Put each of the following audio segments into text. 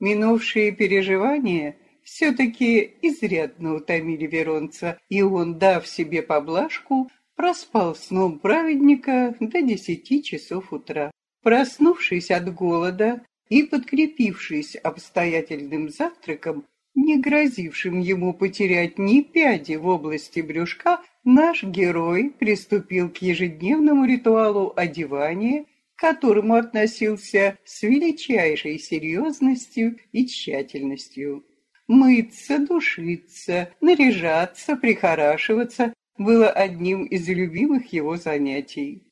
Минувшие переживания все-таки изрядно утомили Веронца, и он, дав себе поблажку, проспал сном праведника до десяти часов утра. Проснувшись от голода и подкрепившись обстоятельным завтраком, не грозившим ему потерять ни пяди в области брюшка, наш герой приступил к ежедневному ритуалу одевания, которому относился с величайшей серьезностью и тщательностью. Мыться, душиться, наряжаться, прихорашиваться было одним из любимых его занятий.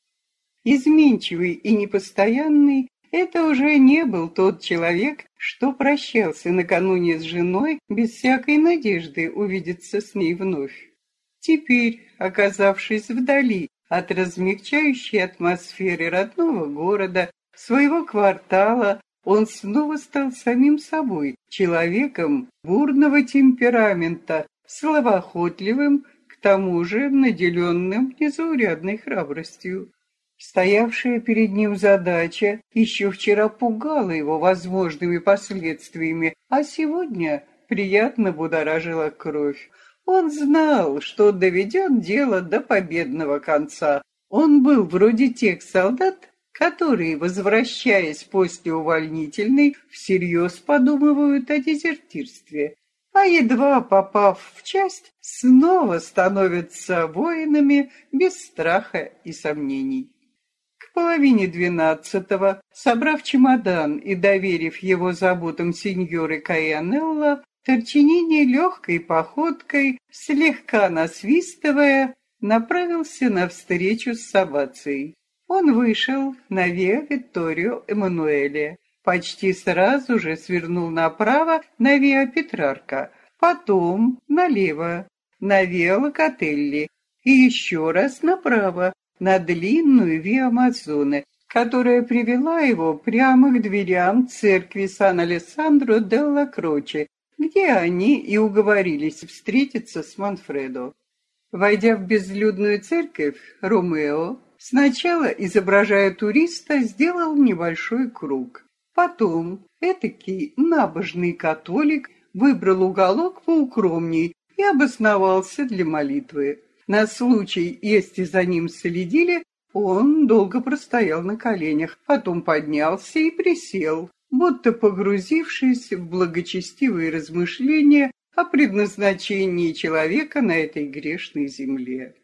Изменчивый и непостоянный, это уже не был тот человек, что прощался накануне с женой без всякой надежды увидеться с ней вновь. Теперь, оказавшись вдали от размягчающей атмосферы родного города, своего квартала, он снова стал самим собой, человеком бурного темперамента, словоохотливым, к тому же наделенным незаурядной храбростью. Стоявшая перед ним задача еще вчера пугала его возможными последствиями, а сегодня приятно будоражила кровь. Он знал, что доведет дело до победного конца. Он был вроде тех солдат, которые, возвращаясь после увольнительной, всерьез подумывают о дезертирстве, а едва попав в часть, снова становятся воинами без страха и сомнений. К половине двенадцатого, собрав чемодан и доверив его заботам сеньоры Каянелла, Торчинини легкой походкой, слегка насвистывая, направился навстречу с Сабацией. Он вышел на Виа Витторио Эммануэле. Почти сразу же свернул направо на Виа Петрарка, потом налево на Виа Локотелли и еще раз направо на длинную Виа Мазоне, которая привела его прямо к дверям церкви Сан-Алессандро делла Кроче, где они и уговорились встретиться с Манфредо. Войдя в безлюдную церковь, Ромео Сначала, изображая туриста, сделал небольшой круг. Потом этакий набожный католик выбрал уголок поукромней и обосновался для молитвы. На случай, если за ним следили, он долго простоял на коленях, потом поднялся и присел, будто погрузившись в благочестивые размышления о предназначении человека на этой грешной земле.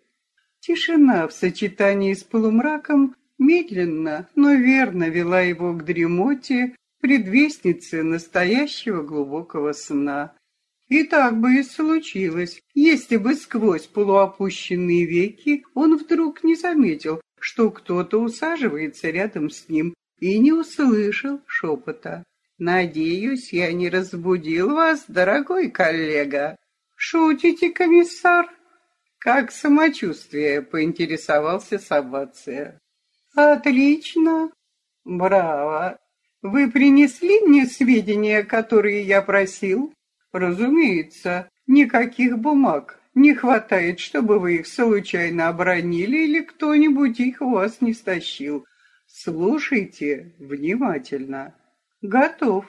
Тишина в сочетании с полумраком медленно, но верно вела его к дремоте, предвестнице настоящего глубокого сна. И так бы и случилось, если бы сквозь полуопущенные веки он вдруг не заметил, что кто-то усаживается рядом с ним и не услышал шепота. «Надеюсь, я не разбудил вас, дорогой коллега». «Шутите, комиссар?» «Как самочувствие?» — поинтересовался Сабация. «Отлично! Браво! Вы принесли мне сведения, которые я просил?» «Разумеется, никаких бумаг. Не хватает, чтобы вы их случайно обронили или кто-нибудь их у вас не стащил. Слушайте внимательно. Готов.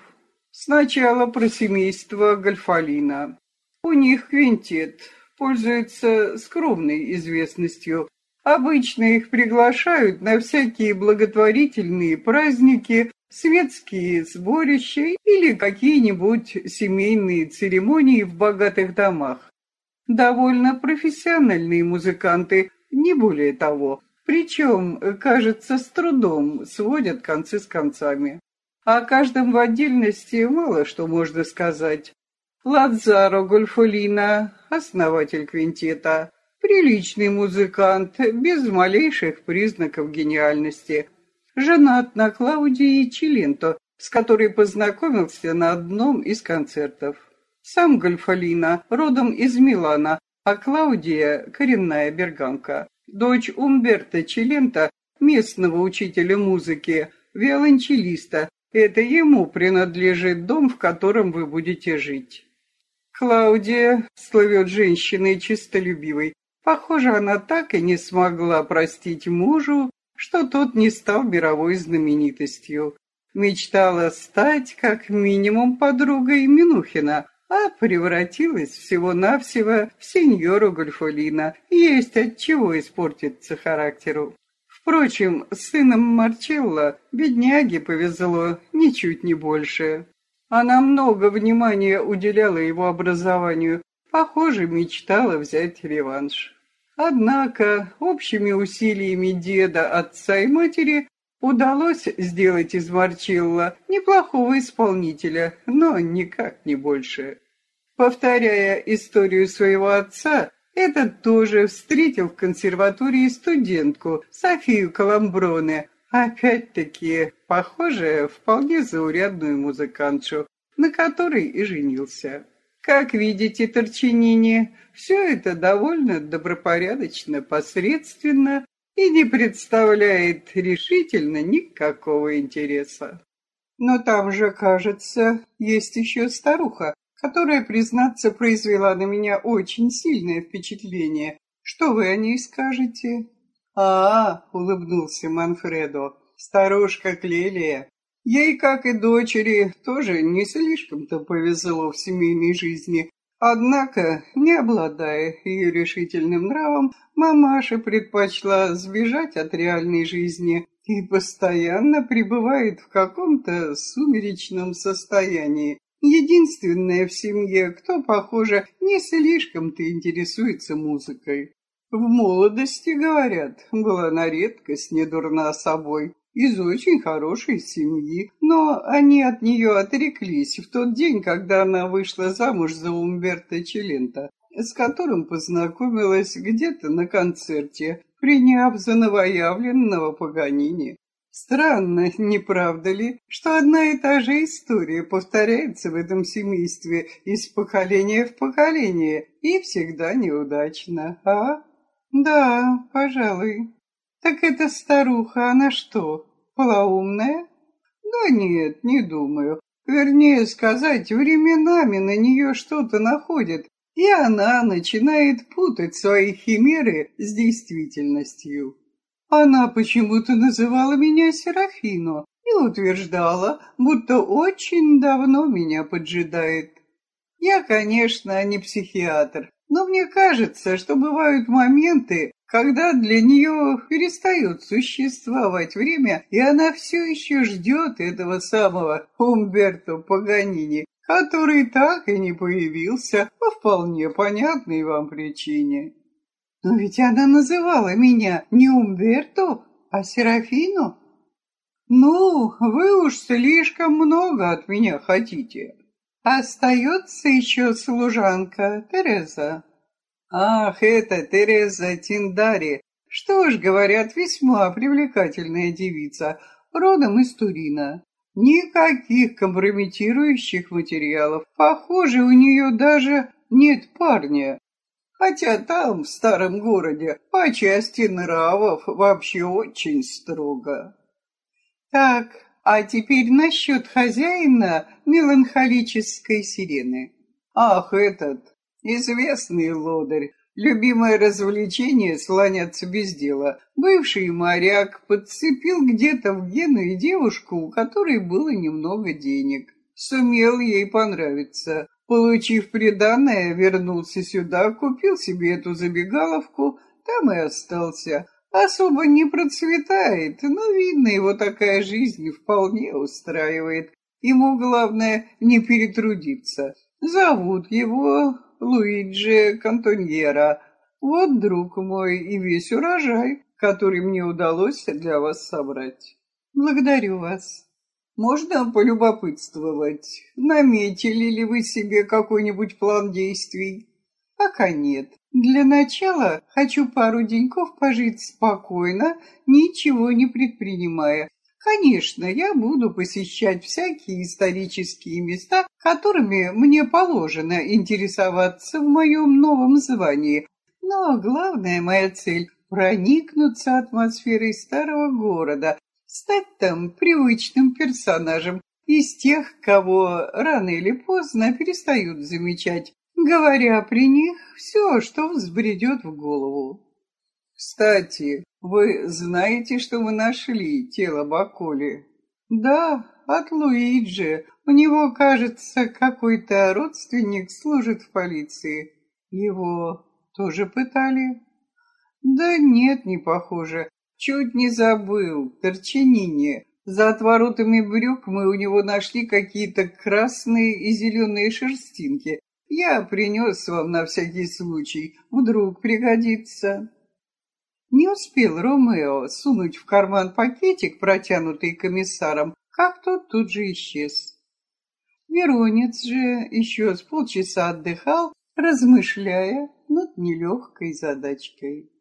Сначала про семейство Гальфалина. У них квинтет, пользуются скромной известностью. Обычно их приглашают на всякие благотворительные праздники, светские сборища или какие-нибудь семейные церемонии в богатых домах. Довольно профессиональные музыканты, не более того. Причем, кажется, с трудом сводят концы с концами. О каждом в отдельности мало что можно сказать. Лазаро Гольфолина, основатель квинтета, приличный музыкант, без малейших признаков гениальности. Женат на Клаудии Челенто, с которой познакомился на одном из концертов. Сам Гольфолина родом из Милана, а Клаудия – коренная берганка. Дочь Умберто Челента, местного учителя музыки, виолончелиста. Это ему принадлежит дом, в котором вы будете жить. Клаудия слывет женщиной чистолюбивой. Похоже, она так и не смогла простить мужу, что тот не стал мировой знаменитостью. Мечтала стать как минимум подругой Минухина, а превратилась всего-навсего в сеньору Гольфолина. Есть от чего испортиться характеру. Впрочем, с сыном Марчелло бедняге повезло ничуть не больше. Она много внимания уделяла его образованию, похоже, мечтала взять реванш. Однако общими усилиями деда, отца и матери удалось сделать из Марчелло неплохого исполнителя, но никак не больше. Повторяя историю своего отца, этот тоже встретил в консерватории студентку Софию Каламброне, опять-таки похожая вполне заурядную музыкантшу, на которой и женился. Как видите, Торчинини, все это довольно добропорядочно, посредственно и не представляет решительно никакого интереса. Но там же, кажется, есть еще старуха, которая, признаться, произвела на меня очень сильное впечатление. Что вы о ней скажете? А, -а улыбнулся Манфредо, старушка Клелия. Ей, как и дочери, тоже не слишком-то повезло в семейной жизни. Однако, не обладая ее решительным нравом, мамаша предпочла сбежать от реальной жизни и постоянно пребывает в каком-то сумеречном состоянии. Единственная в семье, кто, похоже, не слишком-то интересуется музыкой. В молодости, говорят, была на редкость недурна собой, из очень хорошей семьи, но они от нее отреклись в тот день, когда она вышла замуж за Умберто Челента, с которым познакомилась где-то на концерте, приняв за новоявленного Паганини. Странно, не правда ли, что одна и та же история повторяется в этом семействе из поколения в поколение и всегда неудачно, а? Да, пожалуй. Так эта старуха, она что, полоумная? Да нет, не думаю. Вернее сказать, временами на нее что-то находит, и она начинает путать свои химеры с действительностью. Она почему-то называла меня Серафино и утверждала, будто очень давно меня поджидает. Я, конечно, не психиатр, но мне кажется, что бывают моменты, когда для нее перестает существовать время, и она все еще ждет этого самого Умберто Паганини, который так и не появился по вполне понятной вам причине. Но ведь она называла меня не Умберто, а Серафину. Ну, вы уж слишком много от меня хотите. Остается еще служанка Тереза. Ах, это Тереза Тиндари. Что ж, говорят, весьма привлекательная девица, родом из Турина. Никаких компрометирующих материалов. Похоже, у нее даже нет парня. Хотя там, в старом городе, по части нравов вообще очень строго. Так, а теперь насчет хозяина меланхолической сирены. Ах, этот, известный лодырь, любимое развлечение слоняться без дела. Бывший моряк подцепил где-то в Генуе девушку, у которой было немного денег. Сумел ей понравиться. Получив приданное, вернулся сюда, купил себе эту забегаловку, там и остался. Особо не процветает, но, видно, его такая жизнь вполне устраивает. Ему главное не перетрудиться. Зовут его Луиджи Кантоньера. Вот, друг мой, и весь урожай, который мне удалось для вас собрать. Благодарю вас. Можно полюбопытствовать, наметили ли вы себе какой-нибудь план действий? Пока нет. Для начала хочу пару деньков пожить спокойно, ничего не предпринимая. Конечно, я буду посещать всякие исторические места, которыми мне положено интересоваться в моем новом звании. Но главная моя цель – проникнуться атмосферой старого города, стать там привычным персонажем из тех, кого рано или поздно перестают замечать, говоря при них все, что взбредет в голову. Кстати, вы знаете, что вы нашли тело Баколи? Да, от Луиджи. У него, кажется, какой-то родственник служит в полиции. Его тоже пытали? Да нет, не похоже. Чуть не забыл. Торчинини. За отворотами брюк мы у него нашли какие-то красные и зеленые шерстинки. Я принес вам на всякий случай. Вдруг пригодится. Не успел Ромео сунуть в карман пакетик, протянутый комиссаром, как тот тут же исчез. Веронец же еще с полчаса отдыхал, размышляя над нелегкой задачкой.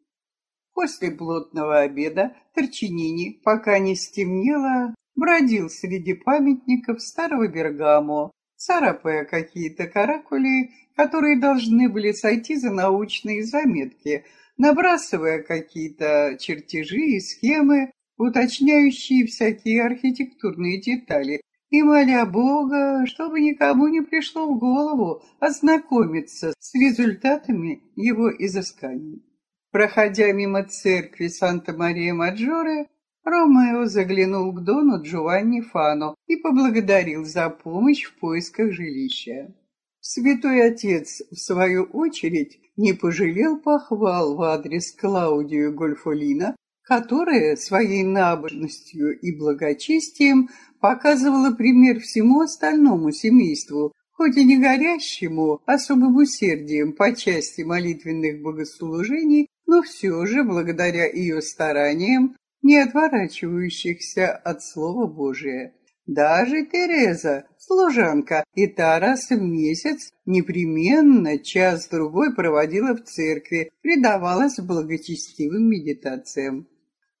После плотного обеда Торчинини, пока не стемнело, бродил среди памятников старого Бергамо, царапая какие-то каракули, которые должны были сойти за научные заметки, набрасывая какие-то чертежи и схемы, уточняющие всякие архитектурные детали, и моля Бога, чтобы никому не пришло в голову ознакомиться с результатами его изысканий. Проходя мимо церкви Санта-Мария-Маджоре, Ромео заглянул к Дону Джованни Фано и поблагодарил за помощь в поисках жилища. Святой Отец, в свою очередь, не пожалел похвал в адрес Клаудию Гольфолина, которая своей набожностью и благочестием показывала пример всему остальному семейству, хоть и не горящему особым усердием по части молитвенных богослужений, но все же, благодаря ее стараниям, не отворачивающихся от Слова Божия. Даже Тереза, служанка, и та раз в месяц непременно час-другой проводила в церкви, предавалась благочестивым медитациям.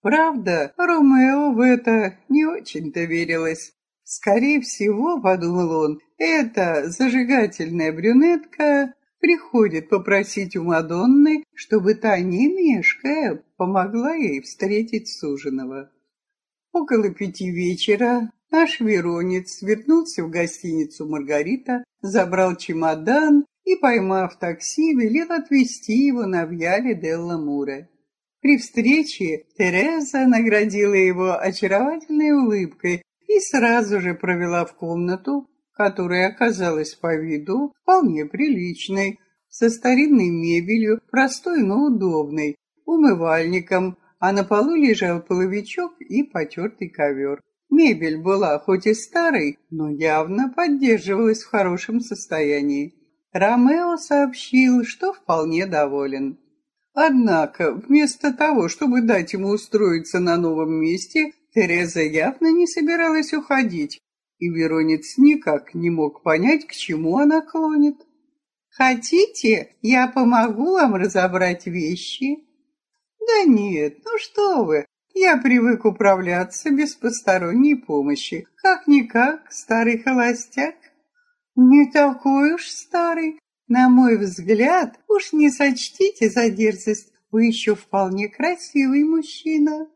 Правда, Ромео в это не очень-то верилось. Скорее всего, подумал он, эта зажигательная брюнетка приходит попросить у Мадонны, чтобы та, не мешкая, помогла ей встретить суженого. Около пяти вечера наш Веронец вернулся в гостиницу «Маргарита», забрал чемодан и, поймав такси, велел отвезти его на Вьяле Делла Муре. При встрече Тереза наградила его очаровательной улыбкой и сразу же провела в комнату, которая оказалась по виду вполне приличной, со старинной мебелью, простой, но удобной, умывальником, а на полу лежал половичок и потертый ковер. Мебель была хоть и старой, но явно поддерживалась в хорошем состоянии. Ромео сообщил, что вполне доволен. Однако, вместо того, чтобы дать ему устроиться на новом месте, Тереза явно не собиралась уходить, и Веронец никак не мог понять, к чему она клонит. «Хотите, я помогу вам разобрать вещи?» «Да нет, ну что вы, я привык управляться без посторонней помощи. Как-никак, старый холостяк». «Не такой уж старый, на мой взгляд, уж не сочтите за дерзость, вы еще вполне красивый мужчина.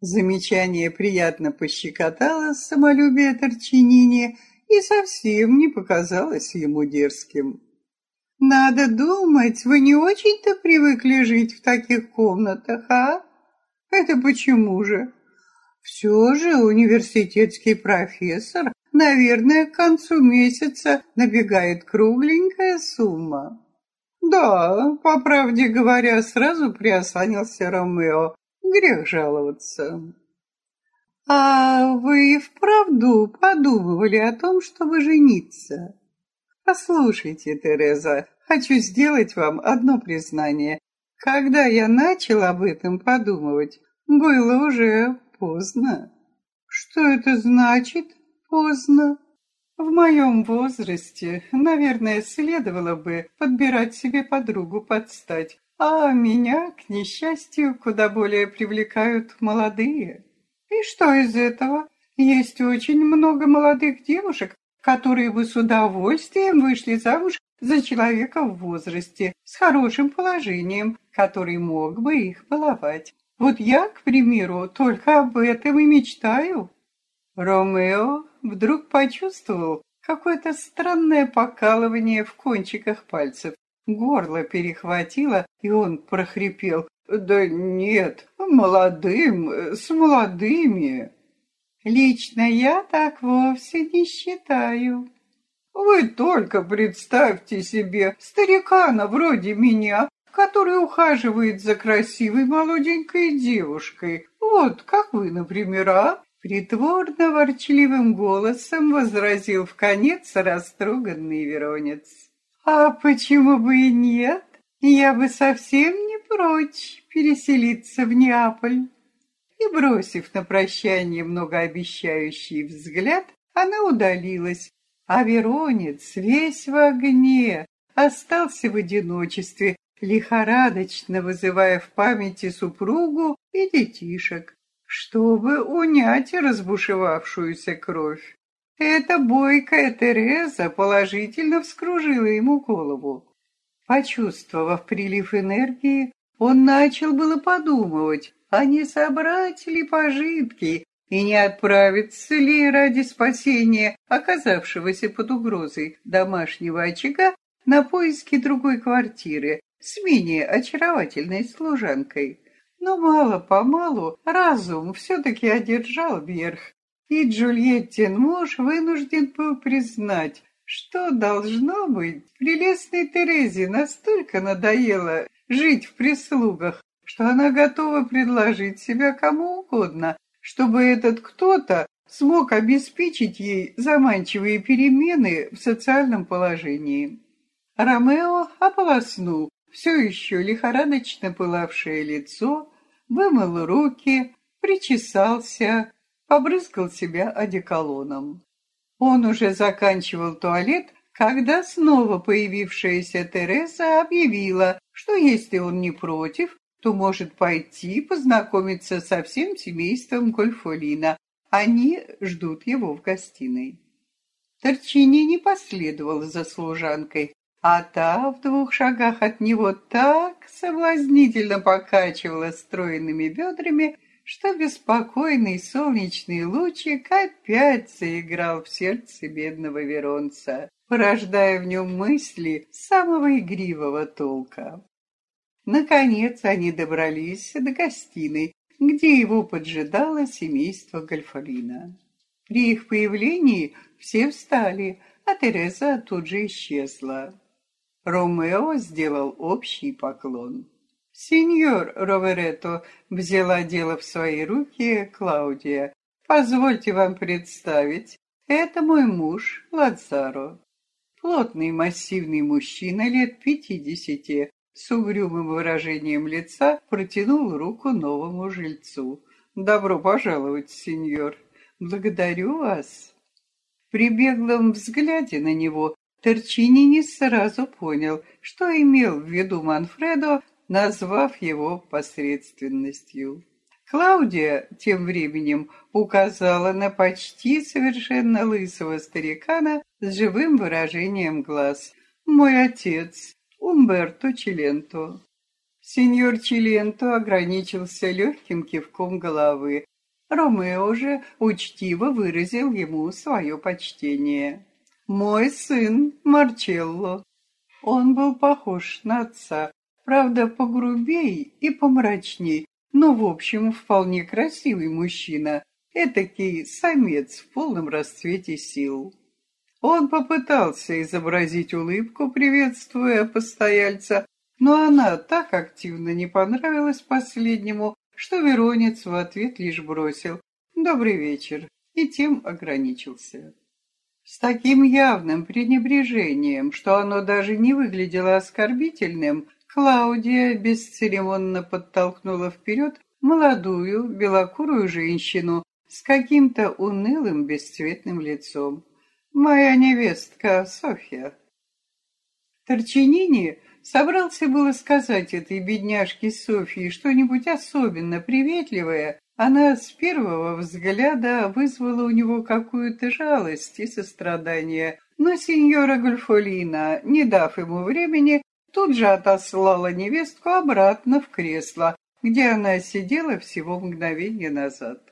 Замечание приятно пощекотало самолюбие Торчинини и совсем не показалось ему дерзким. «Надо думать, вы не очень-то привыкли жить в таких комнатах, а? Это почему же? Все же университетский профессор Наверное, к концу месяца набегает кругленькая сумма. Да, по правде говоря, сразу приосанился Ромео. Грех жаловаться. А вы вправду подумывали о том, чтобы жениться? Послушайте, Тереза, хочу сделать вам одно признание. Когда я начал об этом подумывать, было уже поздно. Что это значит? Поздно. В моем возрасте, наверное, следовало бы подбирать себе подругу под стать, а меня, к несчастью, куда более привлекают молодые. И что из этого? Есть очень много молодых девушек, которые бы с удовольствием вышли замуж за человека в возрасте, с хорошим положением, который мог бы их баловать. Вот я, к примеру, только об этом и мечтаю. Ромео вдруг почувствовал какое-то странное покалывание в кончиках пальцев. Горло перехватило, и он прохрипел. «Да нет, молодым, с молодыми». Лично я так вовсе не считаю. Вы только представьте себе старикана вроде меня, который ухаживает за красивой молоденькой девушкой. Вот как вы, например, а? Притворно ворчливым голосом возразил в конец растроганный Веронец. А почему бы и нет? Я бы совсем не прочь переселиться в Неаполь. И, бросив на прощание многообещающий взгляд, она удалилась, а Веронец весь в огне остался в одиночестве, лихорадочно вызывая в памяти супругу и детишек, чтобы унять разбушевавшуюся кровь. Эта бойкая Тереза положительно вскружила ему голову. Почувствовав прилив энергии, он начал было подумывать, а не собрать ли пожитки и не отправиться ли ради спасения оказавшегося под угрозой домашнего очага на поиски другой квартиры с менее очаровательной служанкой. Но мало-помалу разум все-таки одержал верх, и Джульеттин муж вынужден был признать, что должно быть, прелестной Терезе настолько надоело жить в прислугах, что она готова предложить себя кому угодно, чтобы этот кто-то смог обеспечить ей заманчивые перемены в социальном положении. Ромео ополоснул все еще лихорадочно пылавшее лицо, вымыл руки, причесался, побрызгал себя одеколоном. Он уже заканчивал туалет, когда снова появившаяся Тереза объявила, что если он не против, то может пойти познакомиться со всем семейством Гольфолина. Они ждут его в гостиной. Торчини не последовал за служанкой, а та в двух шагах от него так соблазнительно покачивала стройными бедрами, что беспокойный солнечный лучик опять заиграл в сердце бедного Веронца, порождая в нем мысли самого игривого толка. Наконец они добрались до гостиной, где его поджидало семейство Гольфолина. При их появлении все встали, а Тереза тут же исчезла. Ромео сделал общий поклон. «Сеньор Роверетто», — взяла дело в свои руки Клаудия, — «позвольте вам представить, это мой муж Лазаро». Плотный массивный мужчина лет пятидесяти, с угрюмым выражением лица, протянул руку новому жильцу. «Добро пожаловать, сеньор. Благодарю вас». При беглом взгляде на него Торчини не сразу понял, что имел в виду Манфредо, назвав его посредственностью. Клаудия тем временем указала на почти совершенно лысого старикана с живым выражением глаз. «Мой отец, Умберто Чиленто». Сеньор Чиленто ограничился легким кивком головы. Ромео же учтиво выразил ему свое почтение. «Мой сын Марчелло». Он был похож на отца, Правда, погрубей и помрачней, но, в общем, вполне красивый мужчина. Этакий самец в полном расцвете сил. Он попытался изобразить улыбку, приветствуя постояльца, но она так активно не понравилась последнему, что Веронец в ответ лишь бросил «Добрый вечер» и тем ограничился. С таким явным пренебрежением, что оно даже не выглядело оскорбительным, Клаудия бесцеремонно подтолкнула вперед молодую белокурую женщину с каким-то унылым бесцветным лицом. «Моя невестка Софья». Торчинини собрался было сказать этой бедняжке Софье что-нибудь особенно приветливое, она с первого взгляда вызвала у него какую-то жалость и сострадание, но сеньора Гольфолина, не дав ему времени, тут же отослала невестку обратно в кресло, где она сидела всего мгновение назад.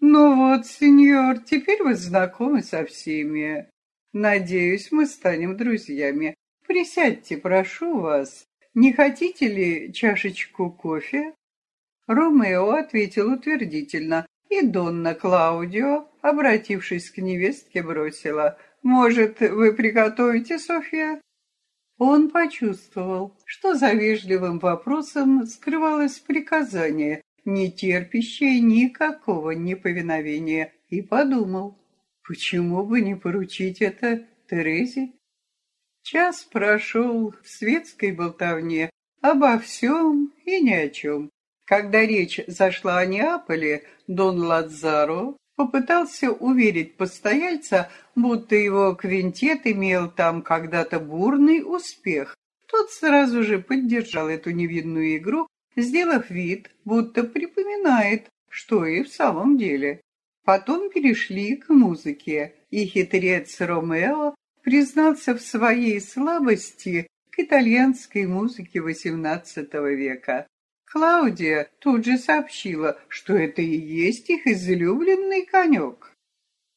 «Ну вот, сеньор, теперь вы знакомы со всеми. Надеюсь, мы станем друзьями. Присядьте, прошу вас. Не хотите ли чашечку кофе?» Ромео ответил утвердительно, и Донна Клаудио, обратившись к невестке, бросила «Может, вы приготовите, Софья?» Он почувствовал, что за вежливым вопросом скрывалось приказание, не терпящее никакого неповиновения, и подумал, почему бы не поручить это Терезе? Час прошел в светской болтовне обо всем и ни о чем. Когда речь зашла о Неаполе, Дон Ладзаро попытался уверить постояльца, будто его квинтет имел там когда-то бурный успех. Тот сразу же поддержал эту невинную игру, сделав вид, будто припоминает, что и в самом деле. Потом перешли к музыке, и хитрец Ромео признался в своей слабости к итальянской музыке XVIII века. Клаудия тут же сообщила, что это и есть их излюбленный конек.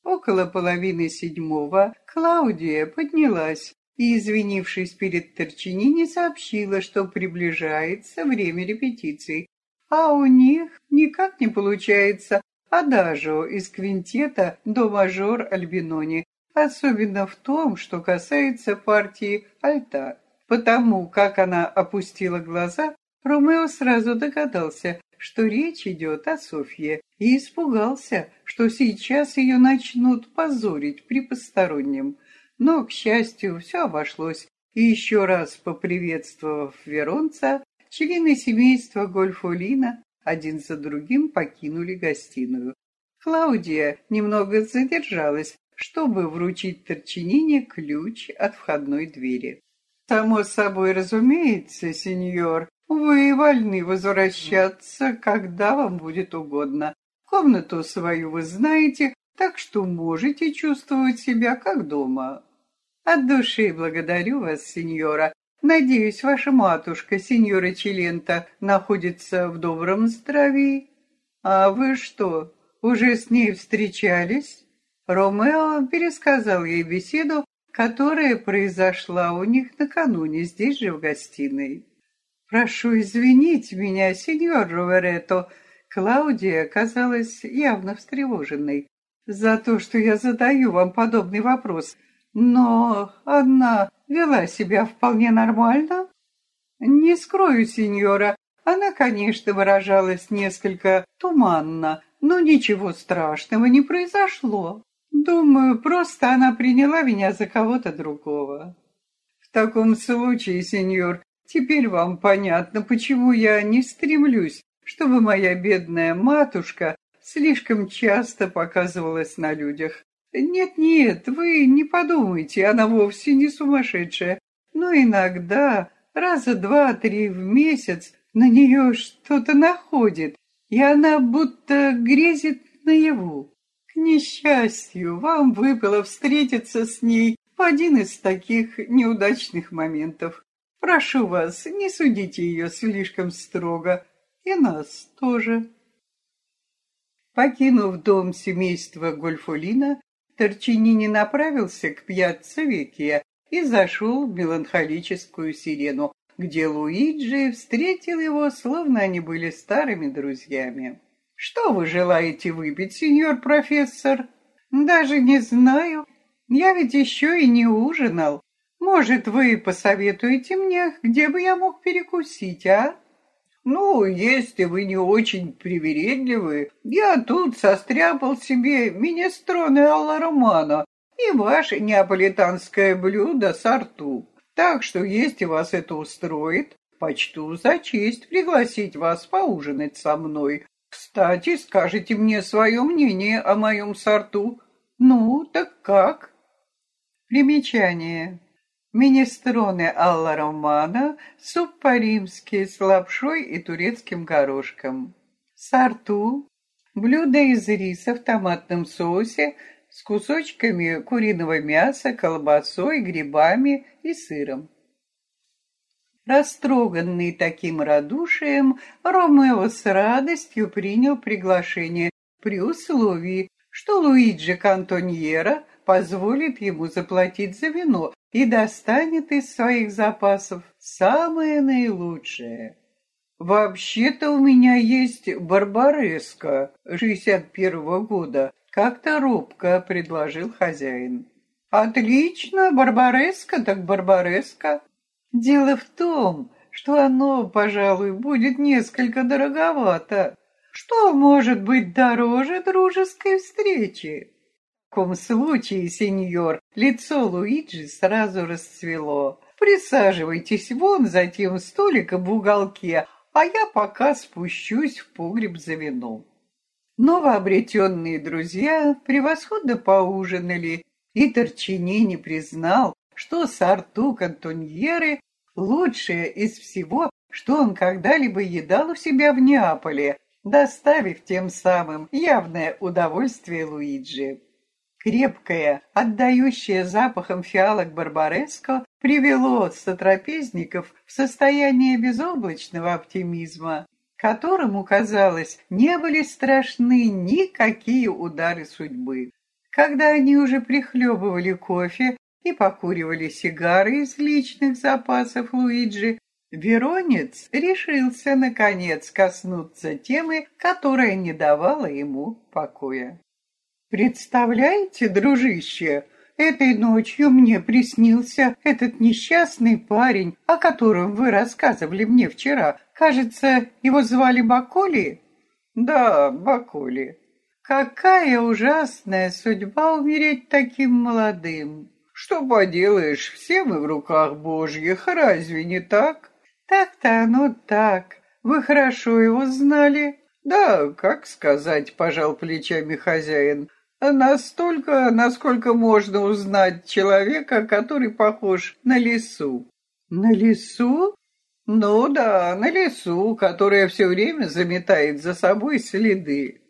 Около половины седьмого Клаудия поднялась и, извинившись перед Торчинини, сообщила, что приближается время репетиций, а у них никак не получается адажио из квинтета до мажор Альбинони, особенно в том, что касается партии альта. Потому как она опустила глаза, Ромео сразу догадался, что речь идет о Софье, и испугался, что сейчас ее начнут позорить при постороннем. Но, к счастью, все обошлось, и еще раз поприветствовав Веронца, члены семейства Гольфолина один за другим покинули гостиную. Клаудия немного задержалась, чтобы вручить Торчинине ключ от входной двери. «Само собой разумеется, сеньор, вы вольны возвращаться, когда вам будет угодно. Комнату свою вы знаете, так что можете чувствовать себя как дома. От души благодарю вас, сеньора. Надеюсь, ваша матушка, сеньора Челента, находится в добром здравии. А вы что, уже с ней встречались? Ромео пересказал ей беседу, которая произошла у них накануне здесь же в гостиной. «Прошу извинить меня, сеньор Роверетто». Клаудия казалась явно встревоженной за то, что я задаю вам подобный вопрос. Но она вела себя вполне нормально. Не скрою, сеньора, она, конечно, выражалась несколько туманно, но ничего страшного не произошло. Думаю, просто она приняла меня за кого-то другого. В таком случае, сеньор, Теперь вам понятно, почему я не стремлюсь, чтобы моя бедная матушка слишком часто показывалась на людях. Нет-нет, вы не подумайте, она вовсе не сумасшедшая. Но иногда, раза два-три в месяц, на нее что-то находит, и она будто грезит наяву. К несчастью, вам выпало встретиться с ней в один из таких неудачных моментов. Прошу вас, не судите ее слишком строго. И нас тоже. Покинув дом семейства Гольфолина, Торчинини направился к пьяцца Векия и зашел в меланхолическую сирену, где Луиджи встретил его, словно они были старыми друзьями. «Что вы желаете выпить, сеньор профессор?» «Даже не знаю. Я ведь еще и не ужинал. Может, вы посоветуете мне, где бы я мог перекусить, а? Ну, если вы не очень привередливы, я тут состряпал себе минестроны алла романа и ваше неаполитанское блюдо сорту. Так что, если вас это устроит, почту за честь пригласить вас поужинать со мной. Кстати, скажите мне свое мнение о моем сорту. Ну, так как? Примечание. Минестроны Алла Романа, суп по-римски с лапшой и турецким горошком. Сарту – блюдо из риса в томатном соусе с кусочками куриного мяса, колбасой, грибами и сыром. Растроганный таким радушием, Ромео с радостью принял приглашение при условии, что Луиджи Кантоньера позволит ему заплатить за вино, и достанет из своих запасов самое наилучшее. Вообще-то у меня есть Барбареска 61-го года. Как-то робко предложил хозяин. Отлично, Барбареска так Барбареска. Дело в том, что оно, пожалуй, будет несколько дороговато. Что может быть дороже дружеской встречи? Таком случае, сеньор, лицо Луиджи сразу расцвело. Присаживайтесь вон за тем столиком в уголке, а я пока спущусь в погреб за вином. Новообретенные друзья превосходно поужинали, и Торчини признал, что сорту кантоньеры лучшее из всего, что он когда-либо едал у себя в Неаполе, доставив тем самым явное удовольствие Луиджи. Крепкое, отдающее запахом фиалок Барбареско, привело сотрапезников в состояние безоблачного оптимизма, которому, казалось, не были страшны никакие удары судьбы. Когда они уже прихлебывали кофе и покуривали сигары из личных запасов Луиджи, Веронец решился, наконец, коснуться темы, которая не давала ему покоя. «Представляете, дружище, этой ночью мне приснился этот несчастный парень, о котором вы рассказывали мне вчера. Кажется, его звали Баколи?» «Да, Баколи. Какая ужасная судьба умереть таким молодым!» «Что поделаешь, все мы в руках Божьих, разве не так?» Так-то оно так. Вы хорошо его знали? Да, как сказать, пожал плечами хозяин. Настолько, насколько можно узнать человека, который похож на лису. На лису? Ну да, на лису, которая все время заметает за собой следы.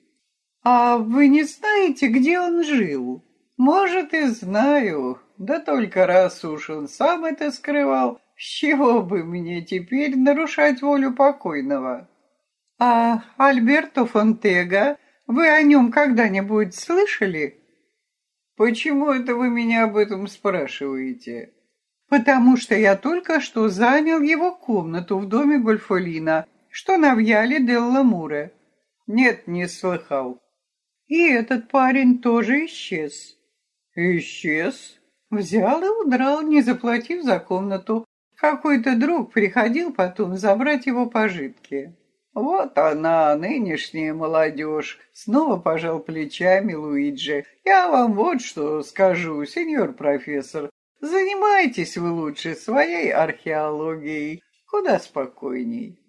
А вы не знаете, где он жил? Может, и знаю, да только раз уж он сам это скрывал, с чего бы мне теперь нарушать волю покойного? А Альберто Фонтега, вы о нем когда-нибудь слышали? Почему это вы меня об этом спрашиваете? Потому что я только что занял его комнату в доме Гольфолина, что на Вьяле Делла Муре. Нет, не слыхал. И этот парень тоже исчез. Исчез? Взял и удрал, не заплатив за комнату. Какой-то друг приходил потом забрать его пожитки. Вот она, нынешняя молодежь, снова пожал плечами Луиджи. Я вам вот что скажу, сеньор профессор. Занимайтесь вы лучше своей археологией, куда спокойней.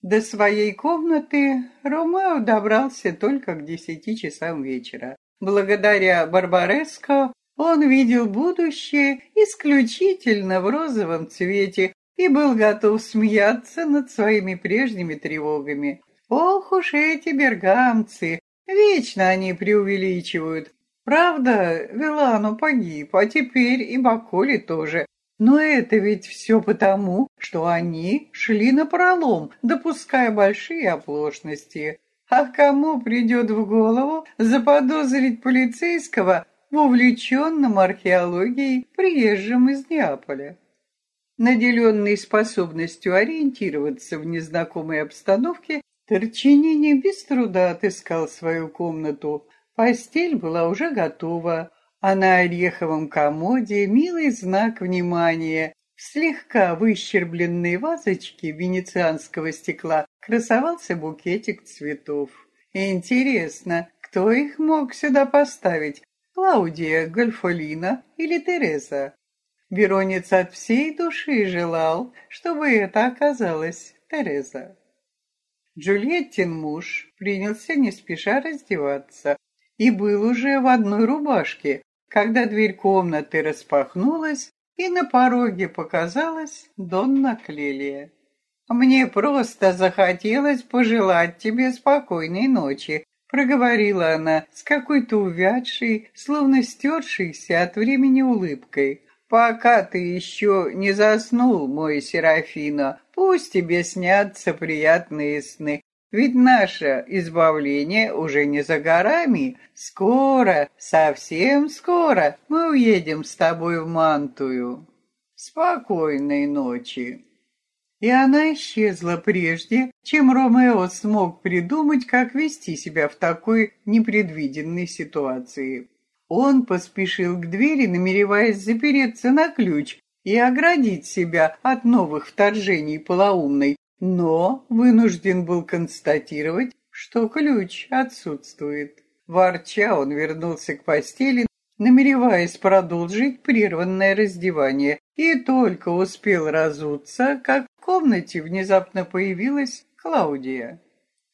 До своей комнаты Ромео добрался только к десяти часам вечера. Благодаря Барбареско он видел будущее исключительно в розовом цвете и был готов смеяться над своими прежними тревогами. Ох уж эти бергамцы! Вечно они преувеличивают. Правда, Вилану погиб, а теперь и Баколи тоже. Но это ведь все потому, что они шли на пролом, допуская большие оплошности. А кому придет в голову заподозрить полицейского в увлеченном археологией приезжим из Неаполя. Наделенный способностью ориентироваться в незнакомой обстановке, Торчинини без труда отыскал свою комнату. Постель была уже готова, а на ореховом комоде милый знак внимания. В слегка выщербленной вазочке венецианского стекла красовался букетик цветов. Интересно, кто их мог сюда поставить? Клаудия Гольфолина или Тереза. Веронец от всей души желал, чтобы это оказалась Тереза. Джульеттин муж принялся не спеша раздеваться и был уже в одной рубашке, когда дверь комнаты распахнулась, и на пороге показалась Донна Клелия. «Мне просто захотелось пожелать тебе спокойной ночи», проговорила она с какой-то увядшей, словно стершейся от времени улыбкой. «Пока ты еще не заснул, мой Серафино, пусть тебе снятся приятные сны. Ведь наше избавление уже не за горами. Скоро, совсем скоро мы уедем с тобой в Мантую. Спокойной ночи!» и она исчезла прежде, чем Ромео смог придумать, как вести себя в такой непредвиденной ситуации. Он поспешил к двери, намереваясь запереться на ключ и оградить себя от новых вторжений полоумной, но вынужден был констатировать, что ключ отсутствует. Ворча он вернулся к постели, намереваясь продолжить прерванное раздевание, и только успел разуться, как в комнате внезапно появилась Клаудия.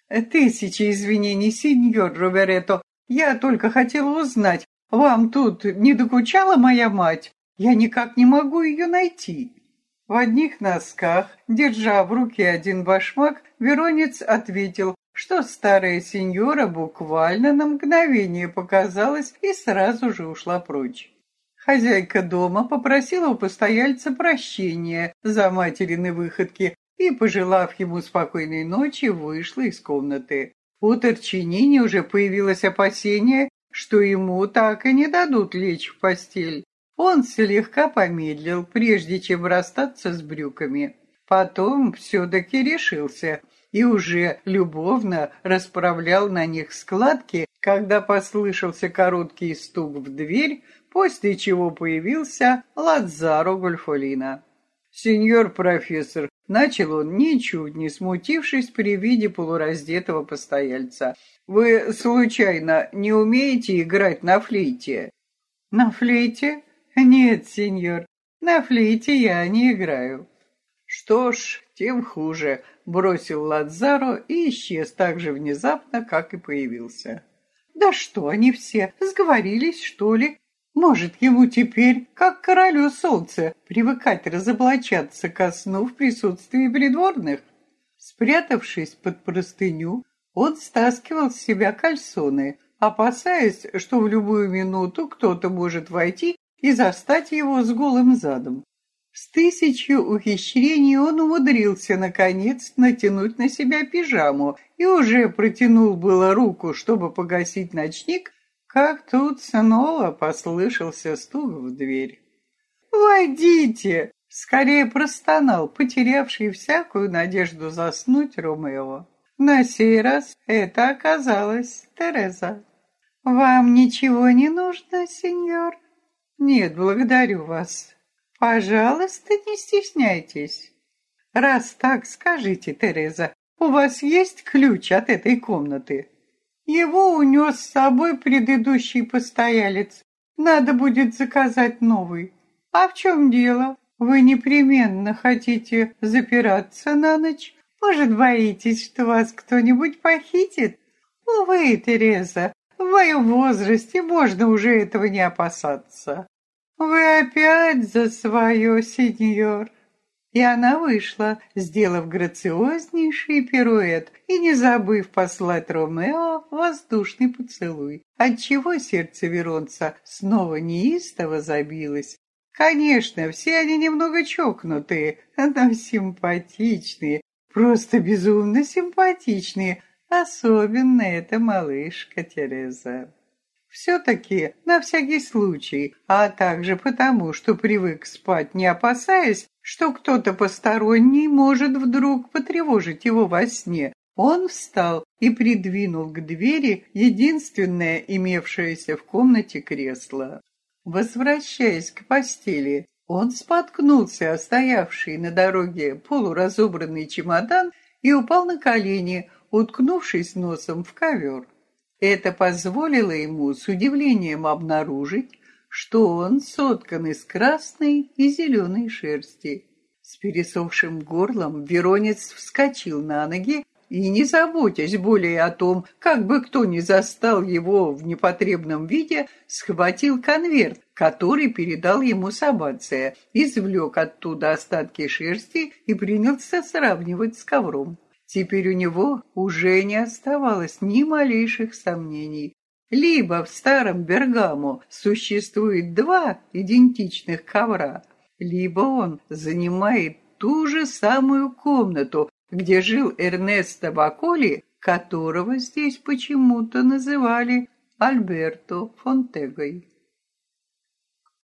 «Тысячи извинений, сеньор Роберето. Я только хотела узнать, вам тут не докучала моя мать? Я никак не могу ее найти». В одних носках, держа в руке один башмак, Веронец ответил, что старая сеньора буквально на мгновение показалась и сразу же ушла прочь. Хозяйка дома попросила у постояльца прощения за материны выходки и, пожелав ему спокойной ночи, вышла из комнаты. У Торчинини уже появилось опасение, что ему так и не дадут лечь в постель. Он слегка помедлил, прежде чем расстаться с брюками. Потом все-таки решился и уже любовно расправлял на них складки, когда послышался короткий стук в дверь, после чего появился Ладзаро Гольфолина. «Сеньор профессор», — начал он, ничуть не смутившись при виде полураздетого постояльца, «вы, случайно, не умеете играть на флейте?» «На флейте? Нет, сеньор, на флейте я не играю». «Что ж, тем хуже», — бросил Ладзаро и исчез так же внезапно, как и появился. «Да что они все, сговорились, что ли? Может, ему теперь, как королю солнца, привыкать разоблачаться ко сну в присутствии придворных?» Спрятавшись под простыню, он стаскивал с себя кальсоны, опасаясь, что в любую минуту кто-то может войти и застать его с голым задом. С тысячью ухищрений он умудрился, наконец, натянуть на себя пижаму и уже протянул было руку, чтобы погасить ночник, как тут снова послышался стук в дверь. «Войдите!» — скорее простонал, потерявший всякую надежду заснуть Ромео. На сей раз это оказалась Тереза. «Вам ничего не нужно, сеньор?» «Нет, благодарю вас. Пожалуйста, не стесняйтесь. Раз так скажите, Тереза, у вас есть ключ от этой комнаты? Его унес с собой предыдущий постоялец. Надо будет заказать новый. А в чем дело? Вы непременно хотите запираться на ночь? Может, боитесь, что вас кто-нибудь похитит? Увы, Тереза, в моем возрасте можно уже этого не опасаться. «Вы опять за свое, сеньор!» И она вышла, сделав грациознейший пируэт и не забыв послать Ромео воздушный поцелуй, отчего сердце Веронца снова неистово забилось. Конечно, все они немного чокнутые, но симпатичные, просто безумно симпатичные, особенно эта малышка Тереза. Все-таки на всякий случай, а также потому, что привык спать, не опасаясь, что кто-то посторонний может вдруг потревожить его во сне, он встал и придвинул к двери единственное имевшееся в комнате кресло. Возвращаясь к постели, он споткнулся о стоявший на дороге полуразобранный чемодан и упал на колени, уткнувшись носом в ковер. Это позволило ему с удивлением обнаружить, что он соткан из красной и зеленой шерсти. С пересохшим горлом Веронец вскочил на ноги и, не заботясь более о том, как бы кто ни застал его в непотребном виде, схватил конверт, который передал ему Сабация, извлек оттуда остатки шерсти и принялся сравнивать с ковром. Теперь у него уже не оставалось ни малейших сомнений. Либо в старом Бергамо существует два идентичных ковра, либо он занимает ту же самую комнату, где жил Эрнесто Баколи, которого здесь почему-то называли Альберто Фонтегой.